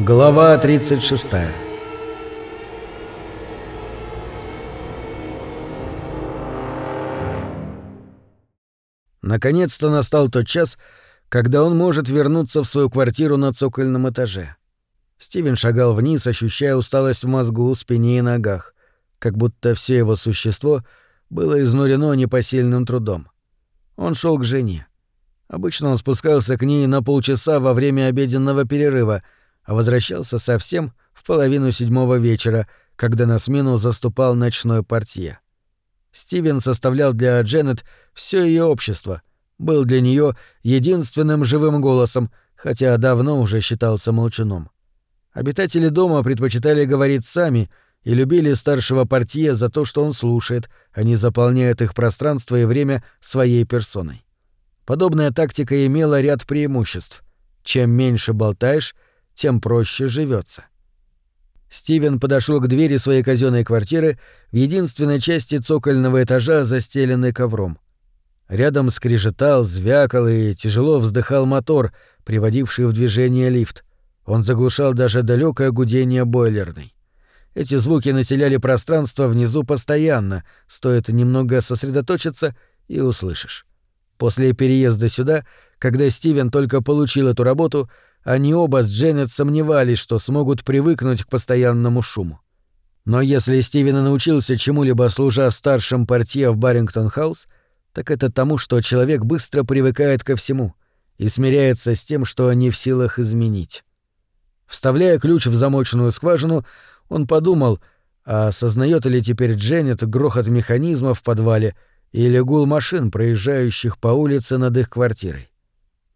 Глава 36 Наконец-то настал тот час, когда он может вернуться в свою квартиру на цокольном этаже. Стивен шагал вниз, ощущая усталость в мозгу, спине и ногах, как будто все его существо было изнурено непосильным трудом. Он шел к жене. Обычно он спускался к ней на полчаса во время обеденного перерыва, а возвращался совсем в половину седьмого вечера, когда на смену заступал ночной портье. Стивен составлял для Дженнет все ее общество, был для нее единственным живым голосом, хотя давно уже считался молчуном. Обитатели дома предпочитали говорить сами и любили старшего портье за то, что он слушает, а не заполняет их пространство и время своей персоной. Подобная тактика имела ряд преимуществ. Чем меньше болтаешь, тем проще живется. Стивен подошел к двери своей казенной квартиры в единственной части цокольного этажа, застеленной ковром. Рядом скрежетал, звякал и тяжело вздыхал мотор, приводивший в движение лифт. Он заглушал даже далекое гудение бойлерной. Эти звуки населяли пространство внизу постоянно, стоит немного сосредоточиться и услышишь. После переезда сюда, когда Стивен только получил эту работу, они оба с Дженнет сомневались, что смогут привыкнуть к постоянному шуму. Но если Стивен научился чему-либо служа старшим портье в Баррингтон-хаус, так это тому, что человек быстро привыкает ко всему и смиряется с тем, что не в силах изменить. Вставляя ключ в замочную скважину, он подумал, а осознает ли теперь Дженнет грохот механизма в подвале или гул машин, проезжающих по улице над их квартирой.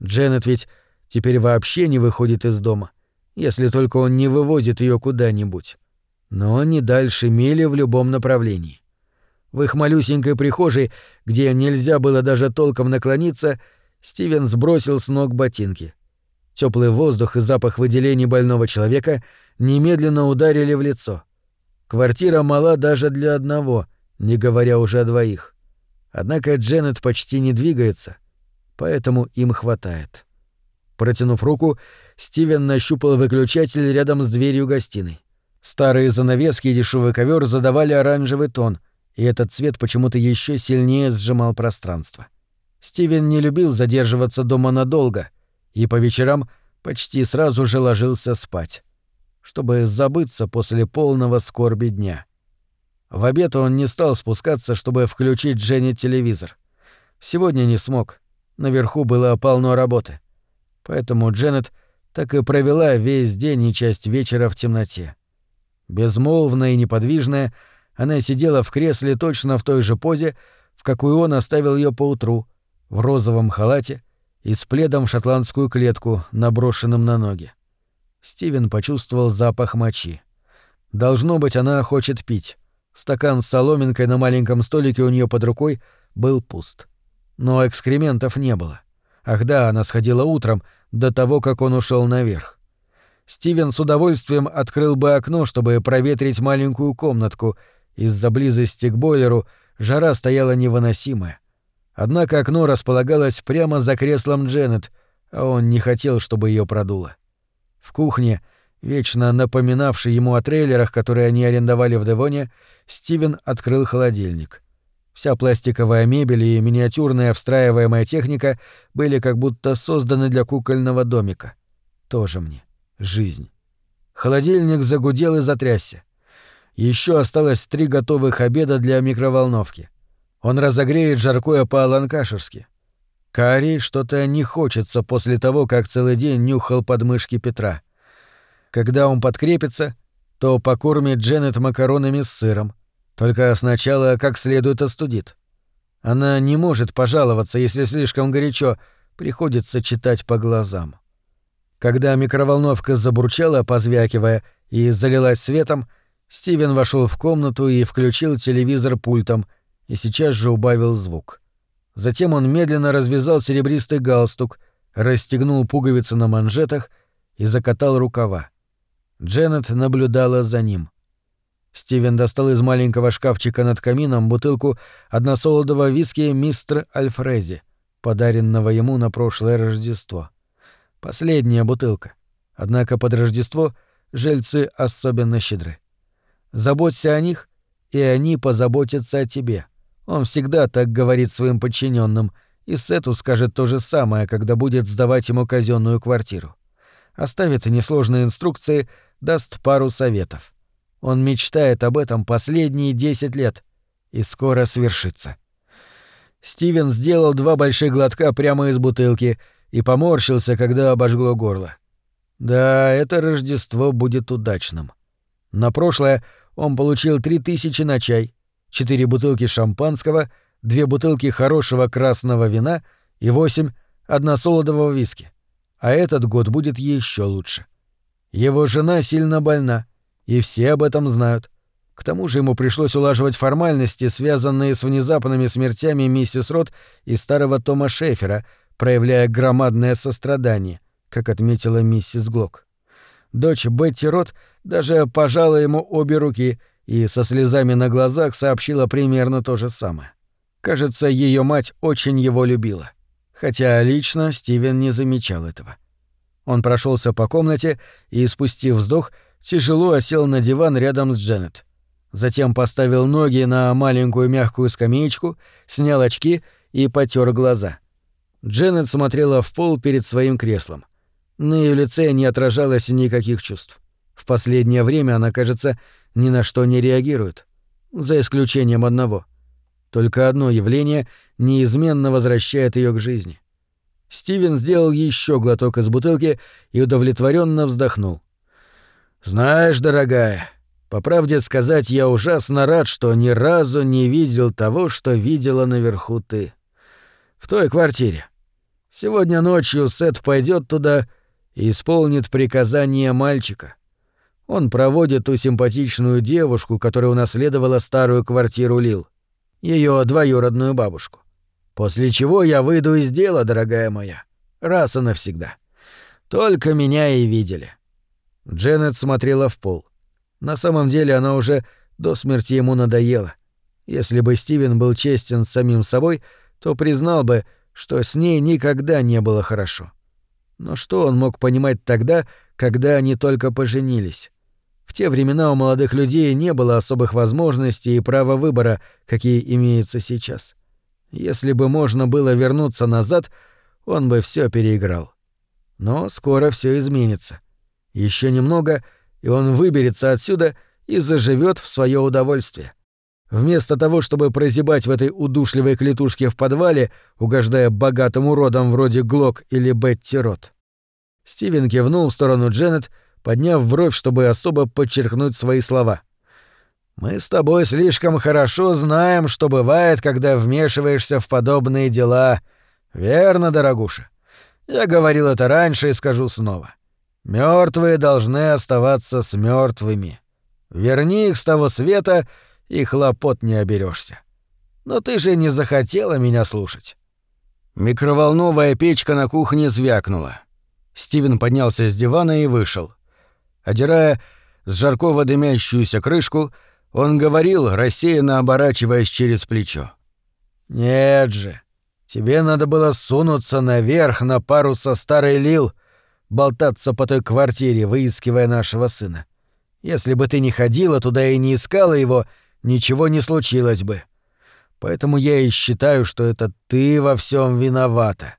Дженнет ведь теперь вообще не выходит из дома, если только он не вывозит ее куда-нибудь. Но не дальше мили в любом направлении. В их малюсенькой прихожей, где нельзя было даже толком наклониться, Стивен сбросил с ног ботинки. Теплый воздух и запах выделений больного человека немедленно ударили в лицо. Квартира мала даже для одного, не говоря уже о двоих. Однако Дженнет почти не двигается, поэтому им хватает. Протянув руку, Стивен нащупал выключатель рядом с дверью гостиной. Старые занавески и дешевый ковер задавали оранжевый тон, и этот цвет почему-то еще сильнее сжимал пространство. Стивен не любил задерживаться дома надолго, и по вечерам почти сразу же ложился спать, чтобы забыться после полного скорби дня. В обед он не стал спускаться, чтобы включить Дженни телевизор. Сегодня не смог. Наверху было полно работы. Поэтому Дженнет так и провела весь день и часть вечера в темноте. Безмолвная и неподвижная, она сидела в кресле точно в той же позе, в какую он оставил ее поутру, в розовом халате и с пледом в шотландскую клетку, наброшенным на ноги. Стивен почувствовал запах мочи. Должно быть, она хочет пить. Стакан с соломинкой на маленьком столике у нее под рукой был пуст. Но экскрементов не было. Ах да, она сходила утром, до того, как он ушел наверх. Стивен с удовольствием открыл бы окно, чтобы проветрить маленькую комнатку. Из-за близости к бойлеру жара стояла невыносимая. Однако окно располагалось прямо за креслом Дженнет, а он не хотел, чтобы ее продуло. В кухне, вечно напоминавшей ему о трейлерах, которые они арендовали в Девоне, Стивен открыл холодильник. Вся пластиковая мебель и миниатюрная встраиваемая техника были как будто созданы для кукольного домика. Тоже мне. Жизнь. Холодильник загудел и затрясся. Еще осталось три готовых обеда для микроволновки. Он разогреет жаркое по-аланкашерски. Кари что-то не хочется после того, как целый день нюхал подмышки Петра. Когда он подкрепится, то покормит Дженнет макаронами с сыром — только сначала как следует остудит. Она не может пожаловаться, если слишком горячо, приходится читать по глазам. Когда микроволновка забурчала, позвякивая, и залилась светом, Стивен вошел в комнату и включил телевизор пультом, и сейчас же убавил звук. Затем он медленно развязал серебристый галстук, расстегнул пуговицы на манжетах и закатал рукава. Дженнет наблюдала за ним. Стивен достал из маленького шкафчика над камином бутылку односолодового виски «Мистер Альфрези», подаренного ему на прошлое Рождество. Последняя бутылка. Однако под Рождество жильцы особенно щедры. Заботься о них, и они позаботятся о тебе. Он всегда так говорит своим подчиненным, и Сету скажет то же самое, когда будет сдавать ему казенную квартиру. Оставит несложные инструкции, даст пару советов. Он мечтает об этом последние десять лет, и скоро свершится. Стивен сделал два больших глотка прямо из бутылки и поморщился, когда обожгло горло. Да, это Рождество будет удачным. На прошлое он получил три тысячи на чай, четыре бутылки шампанского, две бутылки хорошего красного вина и восемь односолодового виски. А этот год будет еще лучше. Его жена сильно больна, и все об этом знают. К тому же ему пришлось улаживать формальности, связанные с внезапными смертями миссис Рот и старого Тома Шефера, проявляя громадное сострадание, как отметила миссис Глок. Дочь Бетти Рот даже пожала ему обе руки и со слезами на глазах сообщила примерно то же самое. Кажется, ее мать очень его любила. Хотя лично Стивен не замечал этого. Он прошелся по комнате и, спустив вздох, тяжело осел на диван рядом с Дженнет. Затем поставил ноги на маленькую мягкую скамеечку, снял очки и потер глаза. Дженнет смотрела в пол перед своим креслом. На ее лице не отражалось никаких чувств. В последнее время она, кажется, ни на что не реагирует. За исключением одного. Только одно явление неизменно возвращает ее к жизни. Стивен сделал еще глоток из бутылки и удовлетворенно вздохнул. «Знаешь, дорогая, по правде сказать, я ужасно рад, что ни разу не видел того, что видела наверху ты. В той квартире. Сегодня ночью Сет пойдет туда и исполнит приказание мальчика. Он проводит ту симпатичную девушку, которая унаследовала старую квартиру Лил, ее двоюродную бабушку. После чего я выйду из дела, дорогая моя, раз и навсегда. Только меня и видели. Дженнет смотрела в пол. На самом деле она уже до смерти ему надоела. Если бы Стивен был честен с самим собой, то признал бы, что с ней никогда не было хорошо. Но что он мог понимать тогда, когда они только поженились? В те времена у молодых людей не было особых возможностей и права выбора, какие имеются сейчас. Если бы можно было вернуться назад, он бы все переиграл. Но скоро все изменится. Еще немного, и он выберется отсюда и заживет в свое удовольствие. Вместо того, чтобы прозябать в этой удушливой клетушке в подвале, угождая богатым уродам вроде Глок или Бетти Рот. Стивен кивнул в сторону Дженнет, подняв бровь, чтобы особо подчеркнуть свои слова. «Мы с тобой слишком хорошо знаем, что бывает, когда вмешиваешься в подобные дела. Верно, дорогуша? Я говорил это раньше и скажу снова. Мертвые должны оставаться с мертвыми. Верни их с того света — и хлопот не оберешься. Но ты же не захотела меня слушать. Микроволновая печка на кухне звякнула. Стивен поднялся с дивана и вышел. Одирая с жаркого дымящуюся крышку, он говорил, рассеянно оборачиваясь через плечо. «Нет же, тебе надо было сунуться наверх на пару со старой Лил, болтаться по той квартире, выискивая нашего сына. Если бы ты не ходила туда и не искала его, — ничего не случилось бы. Поэтому я и считаю, что это ты во всем виновата.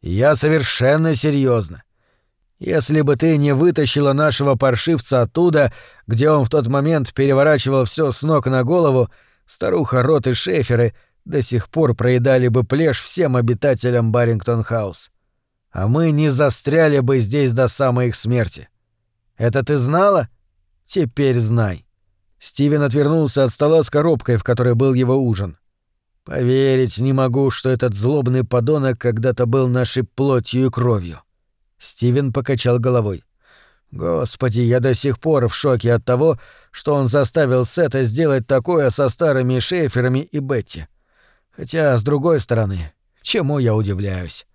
я совершенно серьезно. Если бы ты не вытащила нашего паршивца оттуда, где он в тот момент переворачивал все с ног на голову, старуха Рот и Шеферы до сих пор проедали бы плешь всем обитателям Баррингтон-хаус. А мы не застряли бы здесь до самой их смерти. Это ты знала? Теперь знай. Стивен отвернулся от стола с коробкой, в которой был его ужин. «Поверить не могу, что этот злобный подонок когда-то был нашей плотью и кровью». Стивен покачал головой. «Господи, я до сих пор в шоке от того, что он заставил Сета сделать такое со старыми Шейферами и Бетти. Хотя, с другой стороны, чему я удивляюсь?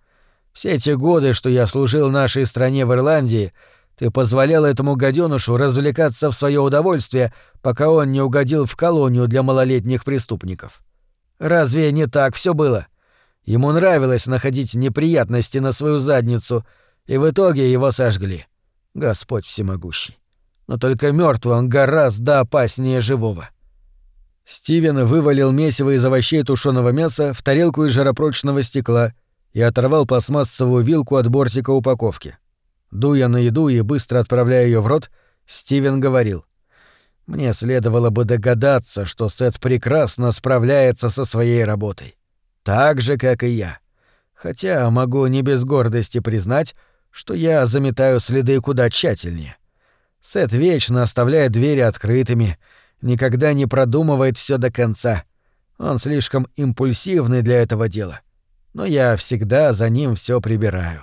Все эти годы, что я служил нашей стране в Ирландии, ты позволял этому гаденушу развлекаться в свое удовольствие, пока он не угодил в колонию для малолетних преступников. Разве не так все было? Ему нравилось находить неприятности на свою задницу, и в итоге его сожгли. Господь всемогущий. Но только мертвый он гораздо опаснее живого. Стивен вывалил месиво из овощей тушеного мяса в тарелку из жаропрочного стекла и оторвал пластмассовую вилку от бортика упаковки. Дуя на еду и быстро отправляя ее в рот, Стивен говорил. «Мне следовало бы догадаться, что Сет прекрасно справляется со своей работой. Так же, как и я. Хотя могу не без гордости признать, что я заметаю следы куда тщательнее. Сет вечно оставляет двери открытыми, никогда не продумывает все до конца. Он слишком импульсивный для этого дела. Но я всегда за ним все прибираю,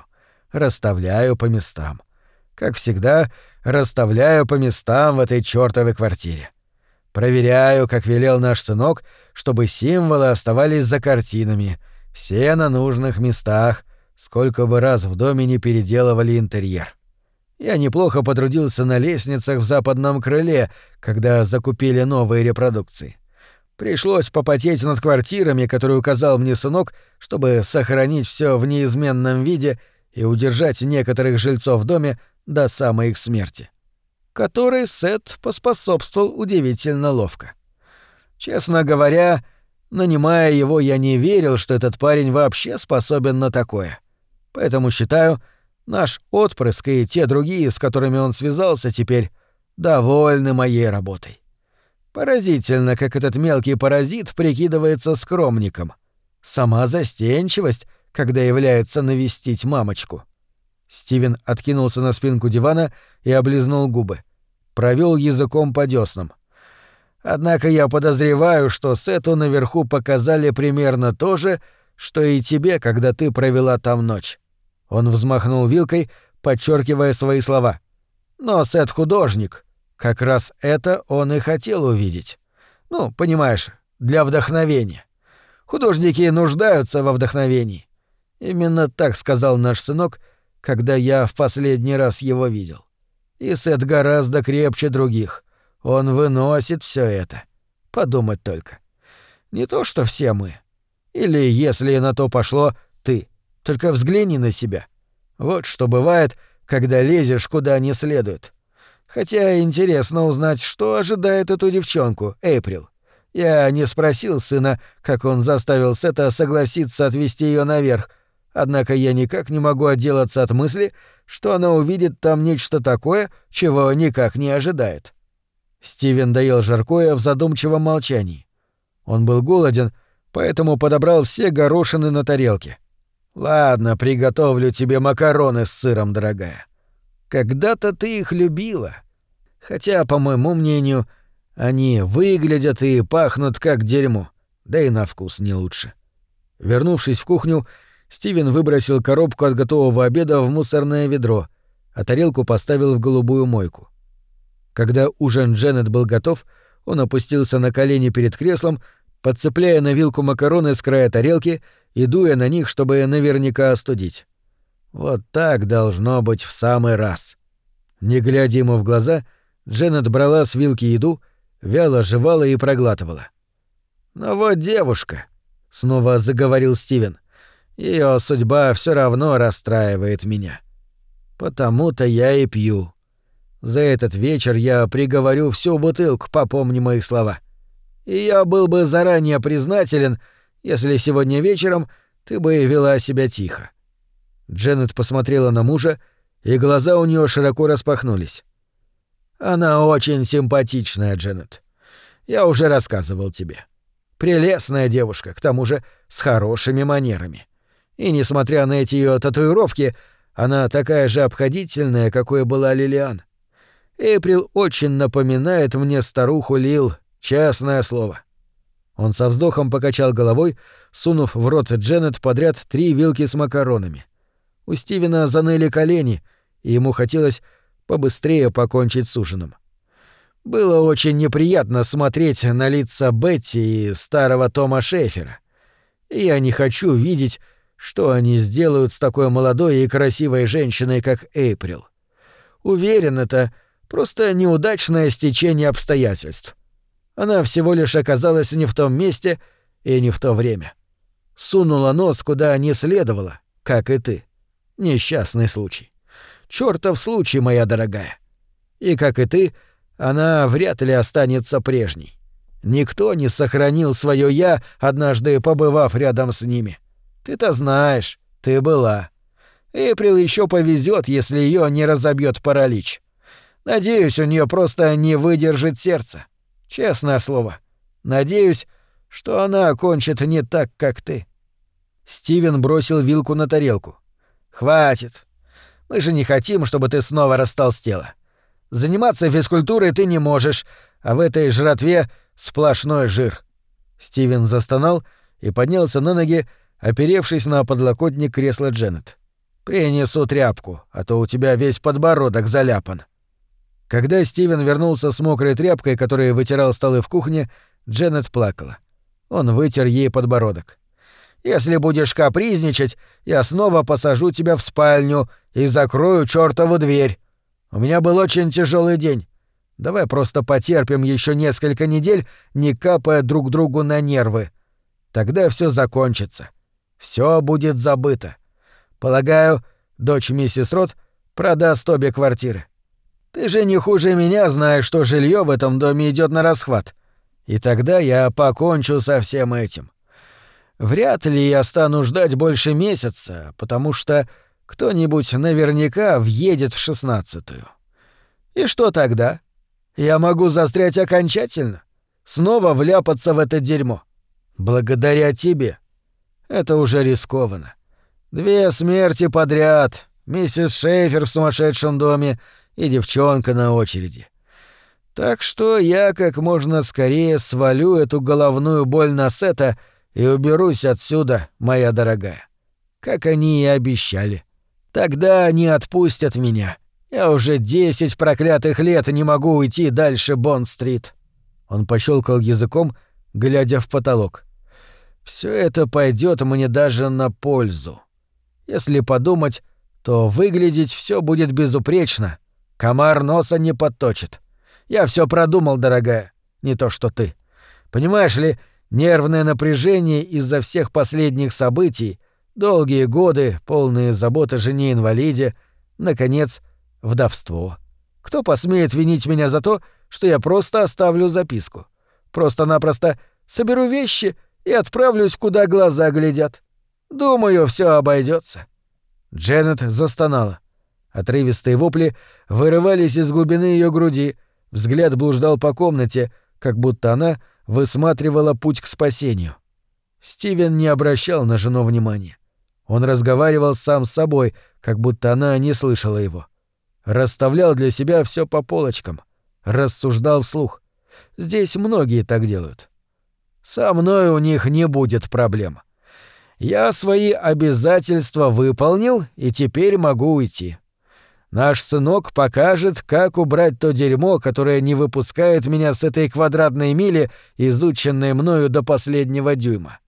расставляю по местам. Как всегда, расставляю по местам в этой чёртовой квартире. Проверяю, как велел наш сынок, чтобы символы оставались за картинами, все на нужных местах, сколько бы раз в доме не переделывали интерьер. Я неплохо потрудился на лестницах в западном крыле, когда закупили новые репродукции. Пришлось попотеть над квартирами, которые указал мне сынок, чтобы сохранить все в неизменном виде и удержать некоторых жильцов в доме до самой их смерти. Который Сет поспособствовал удивительно ловко. Честно говоря, нанимая его, я не верил, что этот парень вообще способен на такое. Поэтому считаю, наш отпрыск и те другие, с которыми он связался теперь, довольны моей работой. Поразительно, как этот мелкий паразит прикидывается скромником. Сама застенчивость, когда является навестить мамочку. Стивен откинулся на спинку дивана и облизнул губы. Провел языком по дёснам. Однако я подозреваю, что Сету наверху показали примерно то же, что и тебе, когда ты провела там ночь. Он взмахнул вилкой, подчеркивая свои слова. Но Сет художник. Как раз это он и хотел увидеть. Ну, понимаешь, для вдохновения. Художники нуждаются во вдохновении. Именно так сказал наш сынок, когда я в последний раз его видел. И Сет гораздо крепче других. Он выносит все это. Подумать только. Не то, что все мы. Или, если на то пошло, ты. Только взгляни на себя. Вот что бывает, когда лезешь куда не следует. Хотя интересно узнать, что ожидает эту девчонку, Эйприл. Я не спросил сына, как он заставил Сета согласиться отвезти ее наверх, однако я никак не могу отделаться от мысли, что она увидит там нечто такое, чего никак не ожидает. Стивен доел жаркое в задумчивом молчании. Он был голоден, поэтому подобрал все горошины на тарелке. «Ладно, приготовлю тебе макароны с сыром, дорогая. Когда-то ты их любила. Хотя, по моему мнению, они выглядят и пахнут как дерьмо, да и на вкус не лучше». Вернувшись в кухню, Стивен выбросил коробку от готового обеда в мусорное ведро, а тарелку поставил в голубую мойку. Когда ужин Дженнет был готов, он опустился на колени перед креслом, подцепляя на вилку макароны с края тарелки и дуя на них, чтобы наверняка остудить. Вот так должно быть в самый раз. Не глядя ему в глаза, Дженнет брала с вилки еду, вяло жевала и проглатывала. «Ну вот девушка», — снова заговорил Стивен, — «её судьба все равно расстраивает меня. Потому-то я и пью. За этот вечер я приговорю всю бутылку, попомни мои слова. И я был бы заранее признателен, если сегодня вечером ты бы вела себя тихо. Дженнет посмотрела на мужа, и глаза у нее широко распахнулись. Она очень симпатичная, Дженнет. Я уже рассказывал тебе. Прелестная девушка, к тому же с хорошими манерами. И несмотря на эти ее татуировки, она такая же обходительная, какой была Лилиан. Эйприл очень напоминает мне старуху Лил, Честное слово. Он со вздохом покачал головой, сунув в рот Дженнет подряд три вилки с макаронами. У Стивена заныли колени, и ему хотелось побыстрее покончить с ужином. Было очень неприятно смотреть на лица Бетти и старого Тома Шефера. Я не хочу видеть, что они сделают с такой молодой и красивой женщиной, как Эйприл. Уверен, это просто неудачное стечение обстоятельств. Она всего лишь оказалась не в том месте и не в то время. Сунула нос куда не следовало, как и ты. Несчастный случай. чертов случай, моя дорогая. И, как и ты, она вряд ли останется прежней. Никто не сохранил свое «я», однажды побывав рядом с ними. Ты-то знаешь, ты была. Эйприл еще повезет, если ее не разобьет паралич. Надеюсь, у нее просто не выдержит сердце. Честное слово. Надеюсь, что она окончит не так, как ты. Стивен бросил вилку на тарелку. Хватит. Мы же не хотим, чтобы ты снова растолстела. Заниматься физкультурой ты не можешь, а в этой жратве сплошной жир. Стивен застонал и поднялся на ноги, оперевшись на подлокотник кресла Дженнет. «Принесу тряпку, а то у тебя весь подбородок заляпан». Когда Стивен вернулся с мокрой тряпкой, которой вытирал столы в кухне, Дженнет плакала. Он вытер ей подбородок. «Если будешь капризничать, я снова посажу тебя в спальню и закрою чёртову дверь. У меня был очень тяжелый день. Давай просто потерпим еще несколько недель, не капая друг другу на нервы. Тогда все закончится. Все будет забыто. Полагаю, дочь миссис Рот продаст обе квартиры. Ты же не хуже меня знаешь, что жилье в этом доме идет на расхват. И тогда я покончу со всем этим. Вряд ли я стану ждать больше месяца, потому что кто-нибудь наверняка въедет в шестнадцатую. И что тогда? Я могу застрять окончательно? Снова вляпаться в это дерьмо? Благодаря тебе. Это уже рискованно. Две смерти подряд. Миссис Шейфер в сумасшедшем доме и девчонка на очереди. Так что я как можно скорее свалю эту головную боль на Сета и уберусь отсюда, моя дорогая. Как они и обещали. Тогда они отпустят меня. Я уже десять проклятых лет не могу уйти дальше Бонд-стрит. Он пощелкал языком, глядя в потолок. Все это пойдет мне даже на пользу. Если подумать, то выглядеть все будет безупречно. Комар носа не подточит. Я все продумал, дорогая, не то что ты. Понимаешь ли, нервное напряжение из-за всех последних событий, долгие годы, полные заботы о жене-инвалиде, наконец, вдовство. Кто посмеет винить меня за то, что я просто оставлю записку? Просто-напросто соберу вещи и отправлюсь, куда глаза глядят. Думаю, все обойдется. Дженнет застонала. Отрывистые вопли вырывались из глубины ее груди, взгляд блуждал по комнате, как будто она высматривала путь к спасению. Стивен не обращал на жену внимания. Он разговаривал сам с собой, как будто она не слышала его. Расставлял для себя все по полочкам, рассуждал вслух. Здесь многие так делают. Со мной у них не будет проблем. Я свои обязательства выполнил и теперь могу уйти. Наш сынок покажет, как убрать то дерьмо, которое не выпускает меня с этой квадратной мили, изученной мною до последнего дюйма.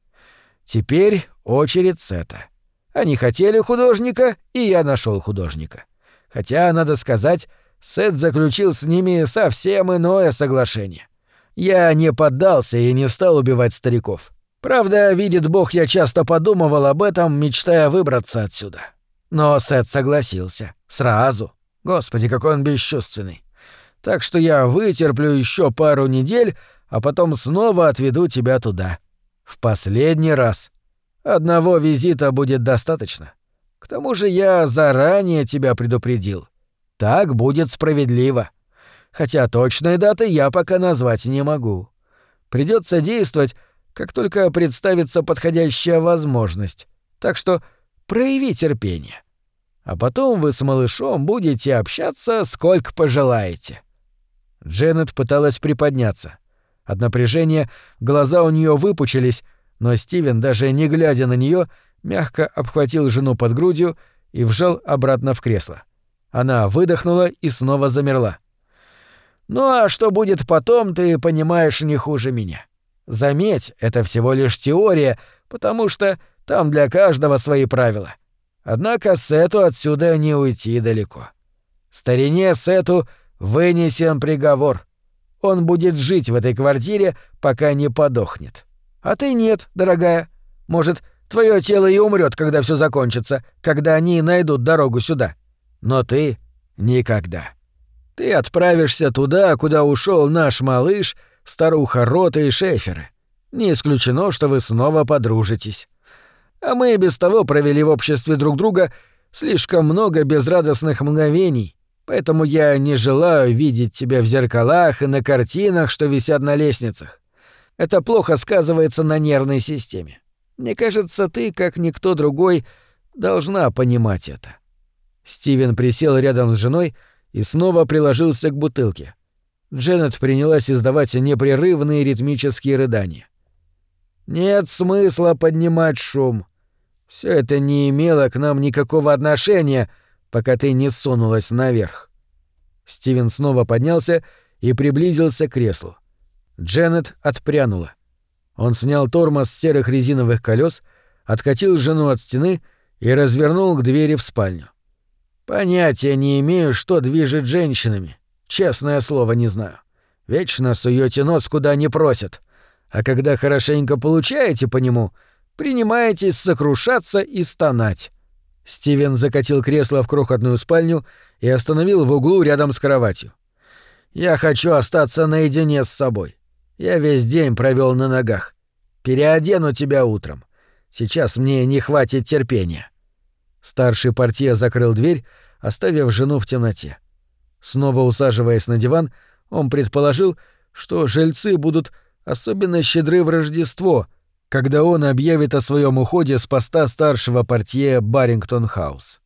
Теперь очередь Сета. Они хотели художника, и я нашел художника. Хотя, надо сказать, Сет заключил с ними совсем иное соглашение. Я не поддался и не стал убивать стариков. Правда, видит бог, я часто подумывал об этом, мечтая выбраться отсюда. Но Сет согласился. Сразу. Господи, какой он бесчувственный. Так что я вытерплю еще пару недель, а потом снова отведу тебя туда. В последний раз. Одного визита будет достаточно. К тому же я заранее тебя предупредил. Так будет справедливо хотя точной даты я пока назвать не могу. Придется действовать, как только представится подходящая возможность. Так что прояви терпение. А потом вы с малышом будете общаться сколько пожелаете». Дженнет пыталась приподняться. От напряжения глаза у нее выпучились, но Стивен, даже не глядя на нее, мягко обхватил жену под грудью и вжал обратно в кресло. Она выдохнула и снова замерла. Ну а что будет потом, ты понимаешь не хуже меня. Заметь, это всего лишь теория, потому что там для каждого свои правила. Однако Сету отсюда не уйти далеко. Старине Сету вынесен приговор. Он будет жить в этой квартире, пока не подохнет. А ты нет, дорогая. Может, твое тело и умрет, когда все закончится, когда они найдут дорогу сюда. но ты — никогда. Ты отправишься туда, куда ушел наш малыш, старуха Рота и Шеферы. Не исключено, что вы снова подружитесь. А мы и без того провели в обществе друг друга слишком много безрадостных мгновений, поэтому я не желаю видеть тебя в зеркалах и на картинах, что висят на лестницах. Это плохо сказывается на нервной системе. Мне кажется, ты, как никто другой, должна понимать это». Стивен присел рядом с женой и снова приложился к бутылке. Дженнет принялась издавать непрерывные ритмические рыдания. «Нет смысла поднимать шум. Все это не имело к нам никакого отношения, пока ты не сунулась наверх». Стивен снова поднялся и приблизился к креслу. Дженнет отпрянула. Он снял тормоз с серых резиновых колес, откатил жену от стены и развернул к двери в спальню. «Понятия не имею, что движет женщинами. Честное слово, не знаю. Вечно суете нос куда не просят. А когда хорошенько получаете по нему, принимаетесь сокрушаться и стонать». Стивен закатил кресло в крохотную спальню и остановил в углу рядом с кроватью. «Я хочу остаться наедине с собой. Я весь день провел на ногах. Переодену тебя утром. Сейчас мне не хватит терпения». Старший портье закрыл дверь, оставив жену в темноте. Снова усаживаясь на диван, он предположил, что жильцы будут особенно щедры в Рождество, когда он объявит о своем уходе с поста старшего портье Барингтон-хаус.